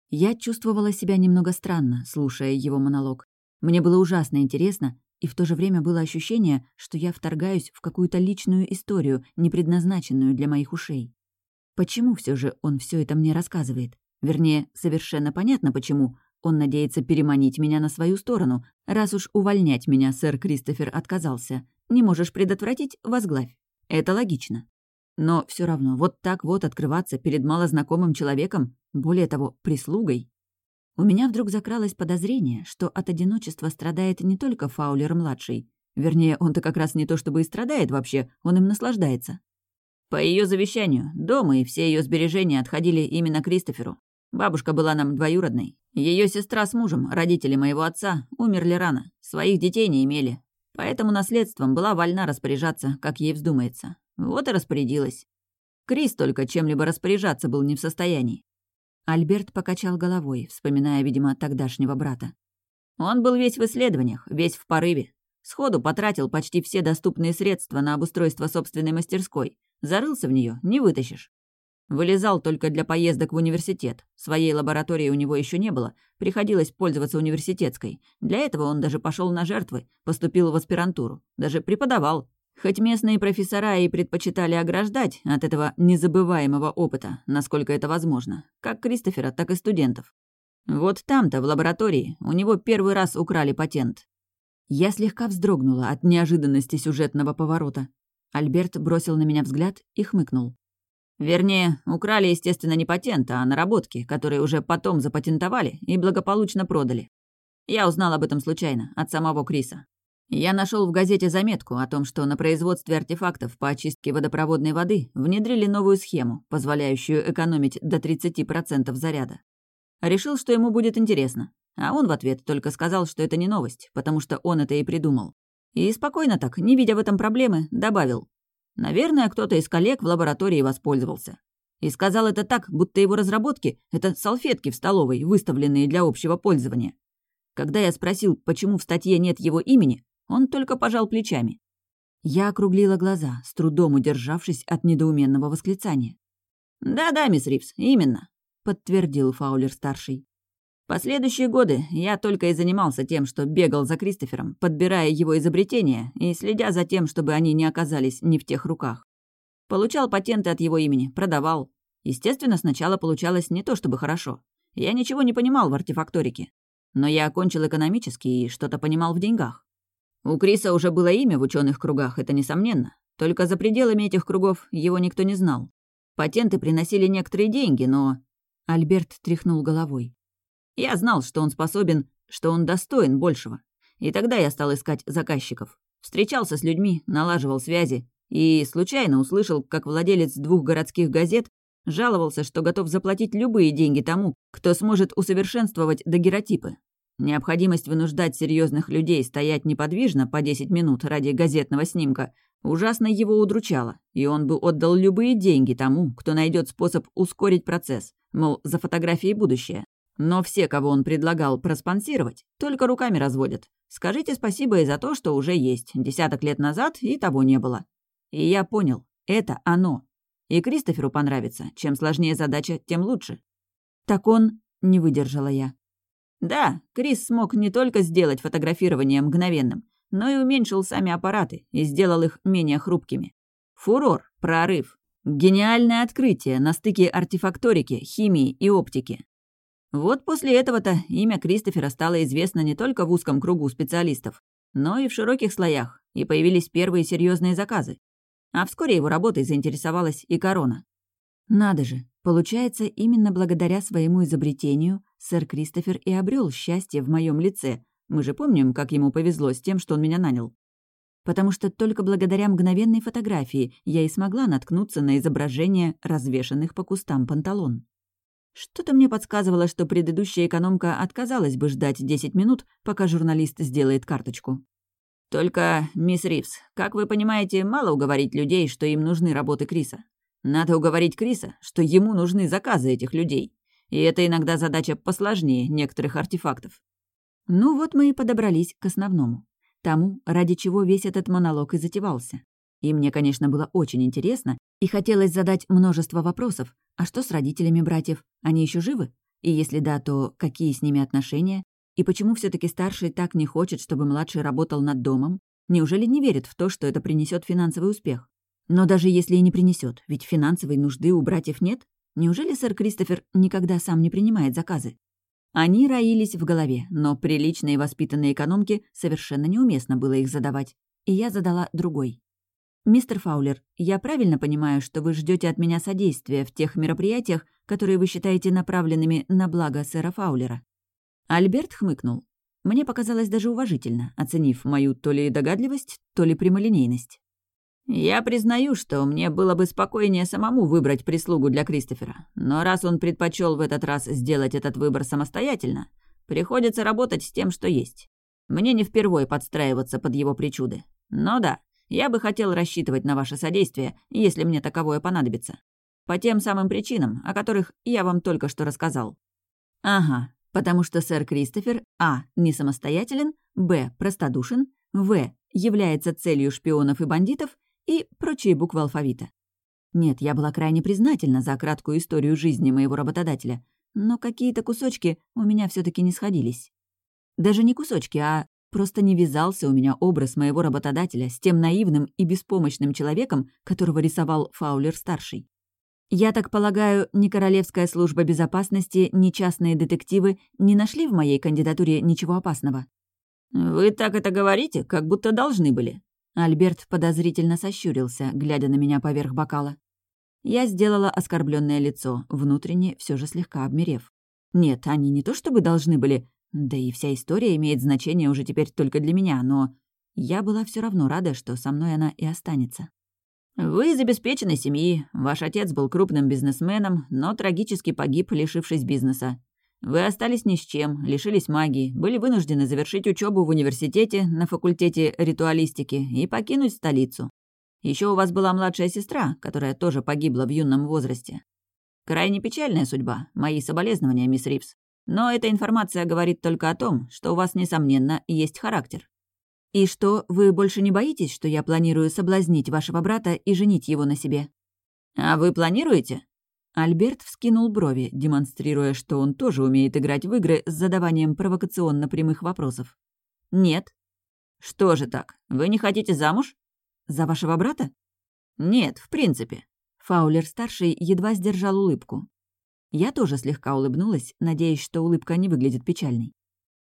Я чувствовала себя немного странно, слушая его монолог. Мне было ужасно интересно, и в то же время было ощущение, что я вторгаюсь в какую-то личную историю, не предназначенную для моих ушей. Почему все же он все это мне рассказывает? Вернее, совершенно понятно, почему. Он надеется переманить меня на свою сторону, раз уж увольнять меня сэр Кристофер отказался. Не можешь предотвратить — возглавь. Это логично. Но все равно, вот так вот открываться перед малознакомым человеком, более того, прислугой. У меня вдруг закралось подозрение, что от одиночества страдает не только Фаулер-младший. Вернее, он-то как раз не то чтобы и страдает вообще, он им наслаждается. По ее завещанию, дом и все ее сбережения отходили именно Кристоферу. Бабушка была нам двоюродной. Ее сестра с мужем, родители моего отца, умерли рано, своих детей не имели. Поэтому наследством была вольна распоряжаться, как ей вздумается. Вот и распорядилась. Крис только чем-либо распоряжаться был не в состоянии. Альберт покачал головой, вспоминая, видимо, тогдашнего брата. Он был весь в исследованиях, весь в порыве. Сходу потратил почти все доступные средства на обустройство собственной мастерской, Зарылся в нее, не вытащишь. Вылезал только для поездок в университет. Своей лаборатории у него еще не было, приходилось пользоваться университетской. Для этого он даже пошел на жертвы, поступил в аспирантуру, даже преподавал. Хоть местные профессора и предпочитали ограждать от этого незабываемого опыта, насколько это возможно, как Кристофера, так и студентов. Вот там-то, в лаборатории, у него первый раз украли патент. Я слегка вздрогнула от неожиданности сюжетного поворота. Альберт бросил на меня взгляд и хмыкнул. Вернее, украли, естественно, не патент, а наработки, которые уже потом запатентовали и благополучно продали. Я узнал об этом случайно, от самого Криса. Я нашел в газете заметку о том, что на производстве артефактов по очистке водопроводной воды внедрили новую схему, позволяющую экономить до 30% заряда. Решил, что ему будет интересно. А он в ответ только сказал, что это не новость, потому что он это и придумал. И спокойно так, не видя в этом проблемы, добавил. Наверное, кто-то из коллег в лаборатории воспользовался. И сказал это так, будто его разработки — это салфетки в столовой, выставленные для общего пользования. Когда я спросил, почему в статье нет его имени, он только пожал плечами. Я округлила глаза, с трудом удержавшись от недоуменного восклицания. «Да-да, мисс Ривз, именно», — подтвердил Фаулер-старший. Последующие годы я только и занимался тем, что бегал за Кристофером, подбирая его изобретения и следя за тем, чтобы они не оказались не в тех руках. Получал патенты от его имени, продавал. Естественно, сначала получалось не то чтобы хорошо. Я ничего не понимал в артефакторике. Но я окончил экономический и что-то понимал в деньгах. У Криса уже было имя в ученых кругах, это несомненно. Только за пределами этих кругов его никто не знал. Патенты приносили некоторые деньги, но... Альберт тряхнул головой. Я знал, что он способен, что он достоин большего. И тогда я стал искать заказчиков. Встречался с людьми, налаживал связи и случайно услышал, как владелец двух городских газет жаловался, что готов заплатить любые деньги тому, кто сможет усовершенствовать дагеротипы. Необходимость вынуждать серьезных людей стоять неподвижно по 10 минут ради газетного снимка ужасно его удручала, и он бы отдал любые деньги тому, кто найдет способ ускорить процесс, мол, за фотографией будущее. Но все, кого он предлагал проспонсировать, только руками разводят. Скажите спасибо и за то, что уже есть. Десяток лет назад и того не было. И я понял, это оно. И Кристоферу понравится. Чем сложнее задача, тем лучше. Так он... Не выдержала я. Да, Крис смог не только сделать фотографирование мгновенным, но и уменьшил сами аппараты и сделал их менее хрупкими. Фурор, прорыв. Гениальное открытие на стыке артефакторики, химии и оптики. Вот после этого-то имя Кристофера стало известно не только в узком кругу специалистов, но и в широких слоях, и появились первые серьезные заказы. А вскоре его работой заинтересовалась и корона. Надо же, получается, именно благодаря своему изобретению сэр Кристофер и обрел счастье в моем лице. Мы же помним, как ему повезло с тем, что он меня нанял. Потому что только благодаря мгновенной фотографии я и смогла наткнуться на изображение развешанных по кустам панталон. Что-то мне подсказывало, что предыдущая экономка отказалась бы ждать 10 минут, пока журналист сделает карточку. «Только, мисс Ривз, как вы понимаете, мало уговорить людей, что им нужны работы Криса. Надо уговорить Криса, что ему нужны заказы этих людей. И это иногда задача посложнее некоторых артефактов». Ну вот мы и подобрались к основному. Тому, ради чего весь этот монолог и затевался. И мне, конечно, было очень интересно, и хотелось задать множество вопросов. А что с родителями братьев? Они еще живы? И если да, то какие с ними отношения? И почему все таки старший так не хочет, чтобы младший работал над домом? Неужели не верит в то, что это принесет финансовый успех? Но даже если и не принесет, ведь финансовой нужды у братьев нет, неужели сэр Кристофер никогда сам не принимает заказы? Они роились в голове, но приличные воспитанные экономки совершенно неуместно было их задавать. И я задала другой. «Мистер Фаулер, я правильно понимаю, что вы ждете от меня содействия в тех мероприятиях, которые вы считаете направленными на благо сэра Фаулера?» Альберт хмыкнул. Мне показалось даже уважительно, оценив мою то ли догадливость, то ли прямолинейность. «Я признаю, что мне было бы спокойнее самому выбрать прислугу для Кристофера, но раз он предпочел в этот раз сделать этот выбор самостоятельно, приходится работать с тем, что есть. Мне не впервой подстраиваться под его причуды. Но да, я бы хотел рассчитывать на ваше содействие, если мне таковое понадобится. По тем самым причинам, о которых я вам только что рассказал. Ага, потому что сэр Кристофер а. не самостоятелен, б. простодушен, в. является целью шпионов и бандитов и прочие буквы алфавита. Нет, я была крайне признательна за краткую историю жизни моего работодателя, но какие-то кусочки у меня все таки не сходились. Даже не кусочки, а просто не вязался у меня образ моего работодателя с тем наивным и беспомощным человеком, которого рисовал Фаулер-старший. Я так полагаю, ни Королевская служба безопасности, ни частные детективы не нашли в моей кандидатуре ничего опасного. «Вы так это говорите, как будто должны были». Альберт подозрительно сощурился, глядя на меня поверх бокала. Я сделала оскорбленное лицо, внутренне все же слегка обмерев. Нет, они не то чтобы должны были, да и вся история имеет значение уже теперь только для меня, но я была все равно рада, что со мной она и останется. «Вы из обеспеченной семьи. Ваш отец был крупным бизнесменом, но трагически погиб, лишившись бизнеса. Вы остались ни с чем, лишились магии, были вынуждены завершить учебу в университете на факультете ритуалистики и покинуть столицу. Еще у вас была младшая сестра, которая тоже погибла в юном возрасте. Крайне печальная судьба, мои соболезнования, мисс Ривз. Но эта информация говорит только о том, что у вас, несомненно, есть характер. «И что, вы больше не боитесь, что я планирую соблазнить вашего брата и женить его на себе?» «А вы планируете?» Альберт вскинул брови, демонстрируя, что он тоже умеет играть в игры с задаванием провокационно прямых вопросов. «Нет». «Что же так? Вы не хотите замуж?» «За вашего брата?» «Нет, в принципе». Фаулер-старший едва сдержал улыбку. Я тоже слегка улыбнулась, надеясь, что улыбка не выглядит печальной.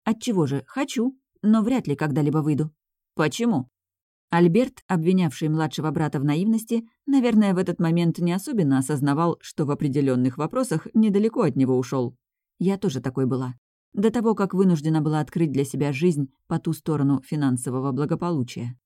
«Отчего же? Хочу но вряд ли когда-либо выйду. Почему? Альберт, обвинявший младшего брата в наивности, наверное, в этот момент не особенно осознавал, что в определенных вопросах недалеко от него ушел. Я тоже такой была. До того, как вынуждена была открыть для себя жизнь по ту сторону финансового благополучия.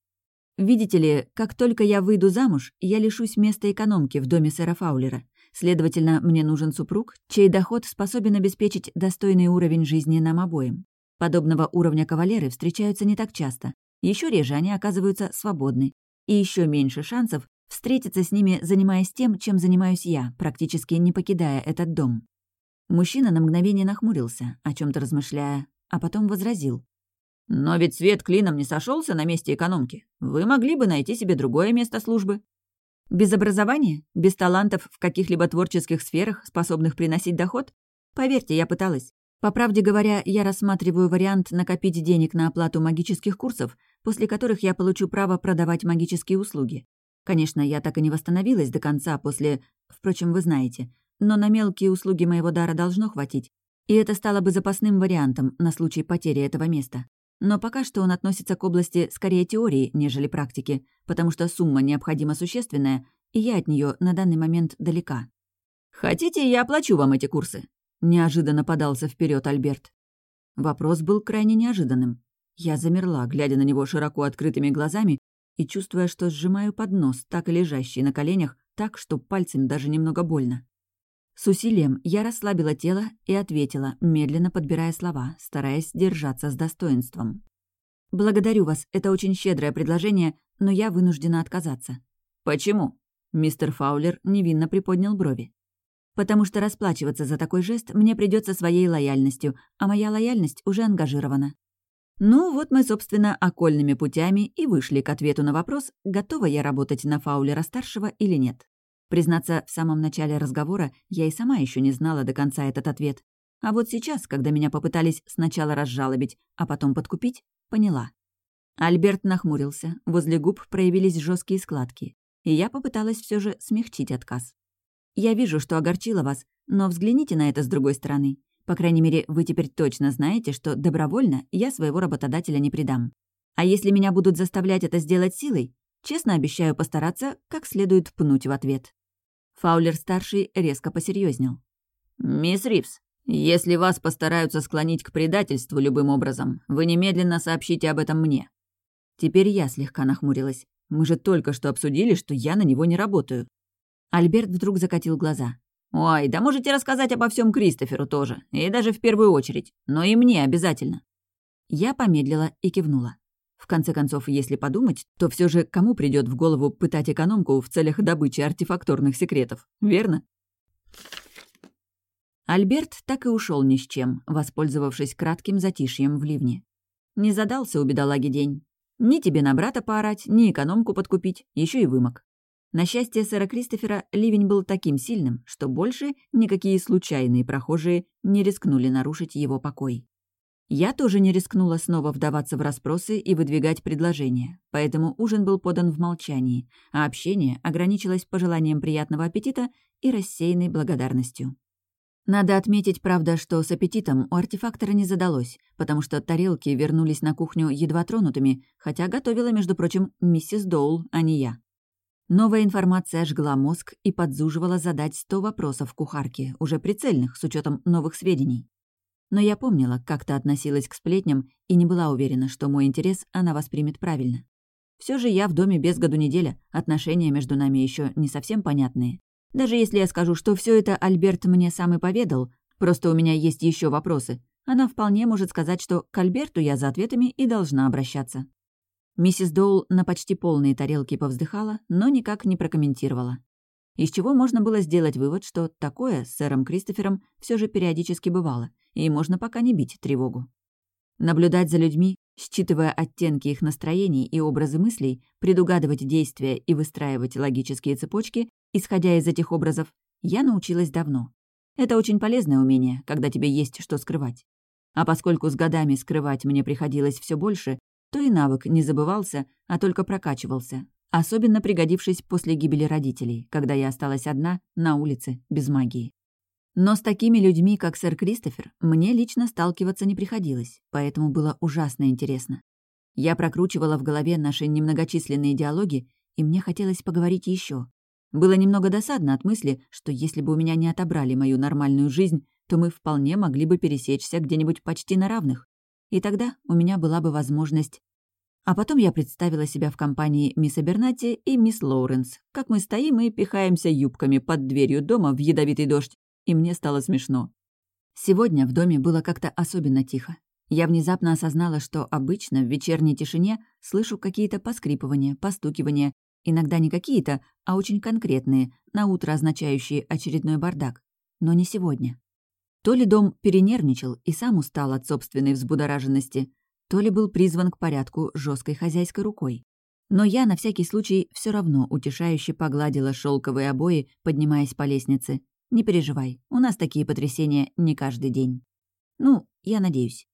Видите ли, как только я выйду замуж, я лишусь места экономки в доме сэра Фаулера. Следовательно, мне нужен супруг, чей доход способен обеспечить достойный уровень жизни нам обоим. Подобного уровня кавалеры встречаются не так часто. Еще реже они оказываются свободны. И еще меньше шансов встретиться с ними, занимаясь тем, чем занимаюсь я, практически не покидая этот дом. Мужчина на мгновение нахмурился, о чем то размышляя, а потом возразил. «Но ведь свет клином не сошелся на месте экономки. Вы могли бы найти себе другое место службы». «Без образования? Без талантов в каких-либо творческих сферах, способных приносить доход? Поверьте, я пыталась. По правде говоря, я рассматриваю вариант накопить денег на оплату магических курсов, после которых я получу право продавать магические услуги. Конечно, я так и не восстановилась до конца после... Впрочем, вы знаете. Но на мелкие услуги моего дара должно хватить. И это стало бы запасным вариантом на случай потери этого места. Но пока что он относится к области скорее теории, нежели практики, потому что сумма необходима существенная, и я от нее на данный момент далека. «Хотите, я оплачу вам эти курсы?» — неожиданно подался вперед Альберт. Вопрос был крайне неожиданным. Я замерла, глядя на него широко открытыми глазами и чувствуя, что сжимаю поднос, так и лежащий на коленях, так, что пальцем даже немного больно. С усилием я расслабила тело и ответила, медленно подбирая слова, стараясь держаться с достоинством. «Благодарю вас, это очень щедрое предложение, но я вынуждена отказаться». «Почему?» Мистер Фаулер невинно приподнял брови. «Потому что расплачиваться за такой жест мне придется своей лояльностью, а моя лояльность уже ангажирована». Ну, вот мы, собственно, окольными путями и вышли к ответу на вопрос, готова я работать на Фаулера-старшего или нет. Признаться, в самом начале разговора я и сама еще не знала до конца этот ответ. А вот сейчас, когда меня попытались сначала разжалобить, а потом подкупить, поняла. Альберт нахмурился, возле губ проявились жесткие складки, и я попыталась все же смягчить отказ. «Я вижу, что огорчила вас, но взгляните на это с другой стороны. По крайней мере, вы теперь точно знаете, что добровольно я своего работодателя не предам. А если меня будут заставлять это сделать силой, честно обещаю постараться как следует пнуть в ответ». Фаулер-старший резко посерьезнел. «Мисс Ривз, если вас постараются склонить к предательству любым образом, вы немедленно сообщите об этом мне». Теперь я слегка нахмурилась. Мы же только что обсудили, что я на него не работаю. Альберт вдруг закатил глаза. «Ой, да можете рассказать обо всем Кристоферу тоже, и даже в первую очередь, но и мне обязательно». Я помедлила и кивнула. В конце концов, если подумать, то все же кому придет в голову пытать экономку в целях добычи артефакторных секретов, верно? Альберт так и ушел ни с чем, воспользовавшись кратким затишьем в ливне. Не задался у бедолаги день. Ни тебе на брата поорать, ни экономку подкупить, еще и вымок. На счастье сэра Кристофера ливень был таким сильным, что больше никакие случайные прохожие не рискнули нарушить его покой. Я тоже не рискнула снова вдаваться в расспросы и выдвигать предложения, поэтому ужин был подан в молчании, а общение ограничилось пожеланием приятного аппетита и рассеянной благодарностью. Надо отметить, правда, что с аппетитом у артефактора не задалось, потому что тарелки вернулись на кухню едва тронутыми, хотя готовила, между прочим, миссис Доул, а не я. Новая информация жгла мозг и подзуживала задать сто вопросов кухарке, уже прицельных, с учетом новых сведений но я помнила, как то относилась к сплетням и не была уверена, что мой интерес она воспримет правильно. Все же я в доме без году неделя, отношения между нами еще не совсем понятные. Даже если я скажу, что все это Альберт мне сам и поведал, просто у меня есть еще вопросы, она вполне может сказать, что к Альберту я за ответами и должна обращаться. Миссис Доул на почти полные тарелки повздыхала, но никак не прокомментировала. Из чего можно было сделать вывод, что такое с сэром Кристофером все же периодически бывало, и можно пока не бить тревогу. Наблюдать за людьми, считывая оттенки их настроений и образы мыслей, предугадывать действия и выстраивать логические цепочки, исходя из этих образов, я научилась давно. Это очень полезное умение, когда тебе есть что скрывать. А поскольку с годами скрывать мне приходилось все больше, то и навык не забывался, а только прокачивался, особенно пригодившись после гибели родителей, когда я осталась одна на улице без магии. Но с такими людьми, как сэр Кристофер, мне лично сталкиваться не приходилось, поэтому было ужасно интересно. Я прокручивала в голове наши немногочисленные диалоги, и мне хотелось поговорить еще. Было немного досадно от мысли, что если бы у меня не отобрали мою нормальную жизнь, то мы вполне могли бы пересечься где-нибудь почти на равных. И тогда у меня была бы возможность а потом я представила себя в компании мисс Абернати и мисс Лоуренс, как мы стоим и пихаемся юбками под дверью дома в ядовитый дождь, и мне стало смешно. Сегодня в доме было как-то особенно тихо. Я внезапно осознала, что обычно в вечерней тишине слышу какие-то поскрипывания, постукивания, иногда не какие-то, а очень конкретные, на утро означающие очередной бардак. Но не сегодня. То ли дом перенервничал и сам устал от собственной взбудораженности, то ли был призван к порядку жесткой хозяйской рукой. Но я на всякий случай все равно утешающе погладила шелковые обои, поднимаясь по лестнице. Не переживай, у нас такие потрясения не каждый день. Ну, я надеюсь.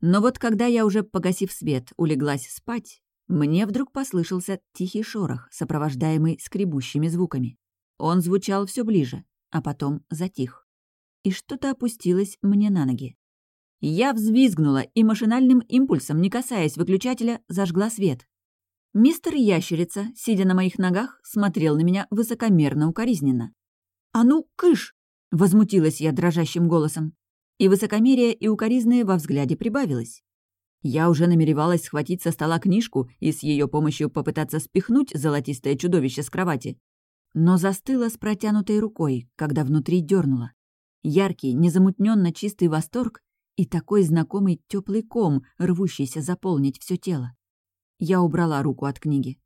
Но вот когда я уже, погасив свет, улеглась спать, мне вдруг послышался тихий шорох, сопровождаемый скребущими звуками. Он звучал все ближе, а потом затих. И что-то опустилось мне на ноги. Я взвизгнула и машинальным импульсом, не касаясь выключателя, зажгла свет. Мистер Ящерица, сидя на моих ногах, смотрел на меня высокомерно укоризненно. «А ну, кыш!» — возмутилась я дрожащим голосом. И высокомерие, и укоризное во взгляде прибавилось. Я уже намеревалась схватить со стола книжку и с ее помощью попытаться спихнуть золотистое чудовище с кровати. Но застыла с протянутой рукой, когда внутри дернула. Яркий, незамутненно чистый восторг и такой знакомый теплый ком, рвущийся заполнить все тело. Я убрала руку от книги.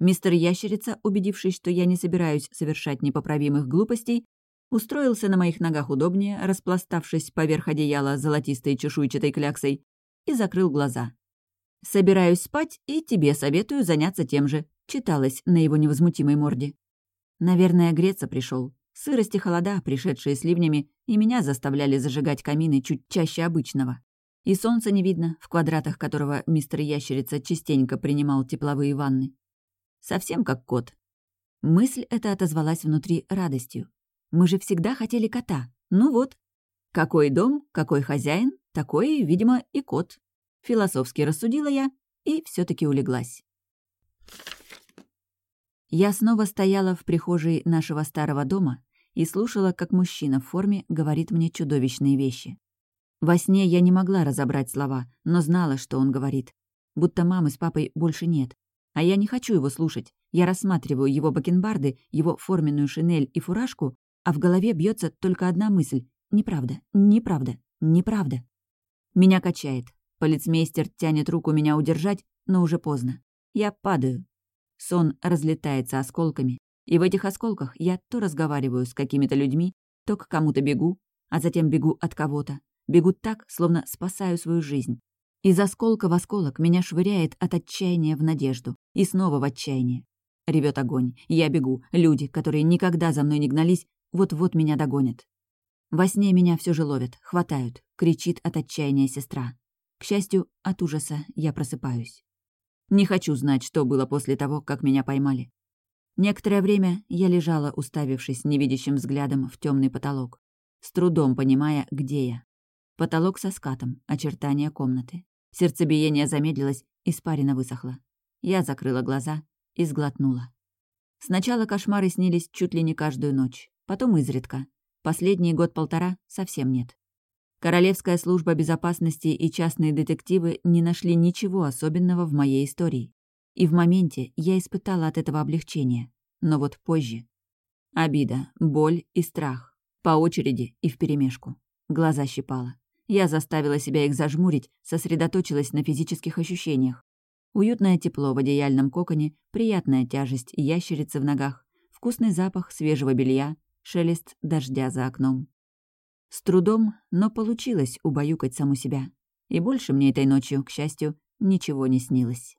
Мистер Ящерица, убедившись, что я не собираюсь совершать непоправимых глупостей, устроился на моих ногах удобнее, распластавшись поверх одеяла золотистой чешуйчатой кляксой, и закрыл глаза. «Собираюсь спать, и тебе советую заняться тем же», читалось на его невозмутимой морде. Наверное, греться пришел. Сырость и холода, пришедшие с ливнями, и меня заставляли зажигать камины чуть чаще обычного. И солнца не видно, в квадратах которого мистер Ящерица частенько принимал тепловые ванны. Совсем как кот. Мысль эта отозвалась внутри радостью. Мы же всегда хотели кота. Ну вот. Какой дом, какой хозяин, такой, видимо, и кот. Философски рассудила я и все таки улеглась. Я снова стояла в прихожей нашего старого дома и слушала, как мужчина в форме говорит мне чудовищные вещи. Во сне я не могла разобрать слова, но знала, что он говорит. Будто мамы с папой больше нет. А я не хочу его слушать. Я рассматриваю его бакенбарды, его форменную шинель и фуражку, а в голове бьется только одна мысль. Неправда, неправда, неправда. Меня качает. Полицмейстер тянет руку меня удержать, но уже поздно. Я падаю. Сон разлетается осколками. И в этих осколках я то разговариваю с какими-то людьми, то к кому-то бегу, а затем бегу от кого-то, Бегут так, словно спасаю свою жизнь. Из осколка в осколок меня швыряет от отчаяния в надежду. И снова в отчаяние. Ревет огонь. Я бегу. Люди, которые никогда за мной не гнались, вот-вот меня догонят. Во сне меня все же ловят, хватают. Кричит от отчаяния сестра. К счастью, от ужаса я просыпаюсь. Не хочу знать, что было после того, как меня поймали. Некоторое время я лежала, уставившись невидящим взглядом в темный потолок, с трудом понимая, где я. Потолок со скатом, очертания комнаты. Сердцебиение замедлилось, испарина высохла. Я закрыла глаза и сглотнула. Сначала кошмары снились чуть ли не каждую ночь, потом изредка. Последний год-полтора совсем нет. Королевская служба безопасности и частные детективы не нашли ничего особенного в моей истории. И в моменте я испытала от этого облегчение. Но вот позже. Обида, боль и страх. По очереди и вперемешку. Глаза щипала. Я заставила себя их зажмурить, сосредоточилась на физических ощущениях. Уютное тепло в одеяльном коконе, приятная тяжесть ящерицы в ногах, вкусный запах свежего белья, шелест дождя за окном. С трудом, но получилось убаюкать саму себя. И больше мне этой ночью, к счастью, ничего не снилось.